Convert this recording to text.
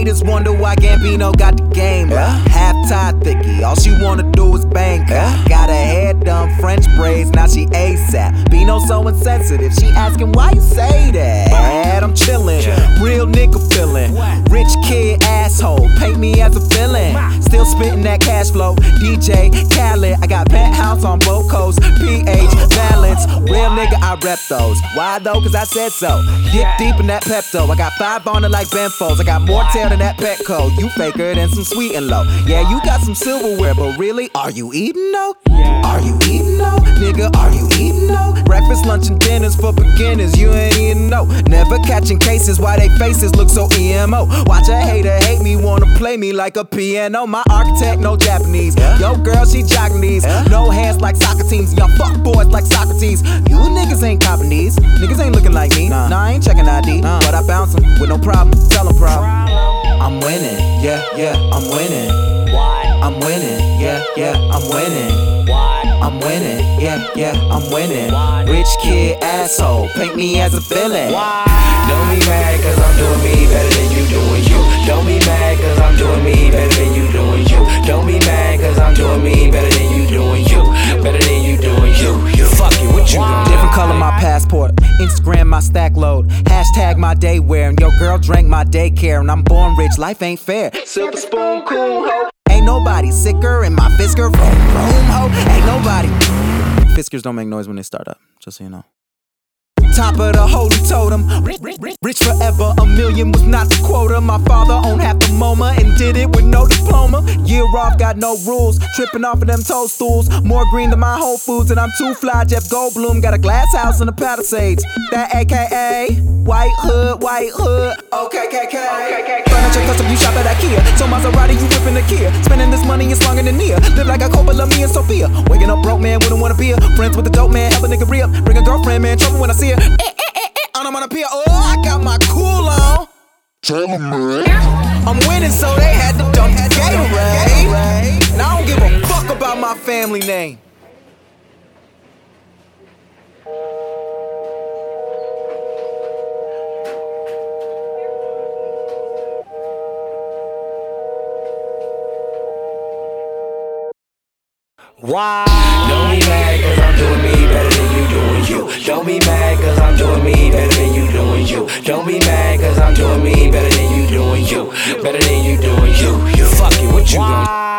Niggas wonder why Gambino got the game. Yeah. Half tied thicky, all she wanna do is bang. Yeah. Got her hair done, French braids, now she ASAP. Bino so insensitive, she asking why you say that. I'm chillin', real nigga feelin'. Rich kid asshole, paint me as a villain. Still spittin' that cash flow. DJ Khaled, I got penthouse on both coasts. Balance, real nigga, I rep those. Why though? Cause I said so. Dip deep in that Pepto. I got five on it like Benfos. I got more tail than that Petco. You faker than some sweet and low. Yeah, you got some silverware, but really, are you eating though? Are you eating though? Nigga, are you eating though? Breakfast, lunch, and dinners for beginners. You ain't even know. Never catching cases why they faces look so emo. Watch a hater hate me, wanna play me like a piano. My architect, no Japanese. Yo, girl, she Japanese. No hands like soccer teams. Y'all fuck boys like Socrates. You niggas ain't copping these. Niggas ain't looking like me. Nah, nah I ain't checking ID. Nah. But I bounce them with no problem. Tell them problem. I'm winning. Yeah, yeah, I'm winning. Why? I'm winning. Yeah, yeah, I'm winning. Why? I'm winning, yeah, yeah, I'm winning. Rich kid asshole, paint me as a villain. Why? Don't be mad cause I'm doing me better than you doing you. Don't be mad cause I'm doing me better than you doing you. Don't be mad cause I'm doing me better than you doing you. Better than you doing you. You fuck it, what you gonna Different color my passport, Instagram my stack load, hashtag my day wear, and your girl drank my daycare, and I'm born rich, life ain't fair. Silver spoon, cool ho. Ain't nobody sicker in my Fisker room, room ho. Ain't nobody. Fiskers don't make noise when they start up, just so you know. Top of the holy totem. Rich forever, a million was not the quota. My father owned half the MoMA and did it with no diploma. Year off, got no rules. Tripping off of them toadstools. More green than my Whole Foods, and I'm too fly. Jeff Goldblum got a glass house in the Palisades. That AKA White Hood, White Hood. Okay, KK. Furniture custom, you shop at IKEA. So Maserati, you whipping the Kia. Spending this money is longer than near. Live like a couple Coppola, me and Sofia. Waking up broke, man, wouldn't wanna be a friends with the dope man. Help a nigga re. Bring a girlfriend, man. Trouble when I see her. Eh, eh, eh, eh. On a. Oh, I'm winning, so they had to dump the Gatorade. And I don't give a fuck about my family name. Why? Don't be mad cause I'm doing me better than you doing you. Don't be mad cause I'm doing me better than you doing you. Don't be mad cause I'm doing me better than you doing you. Better than you doing you. You fuck it, what you gonna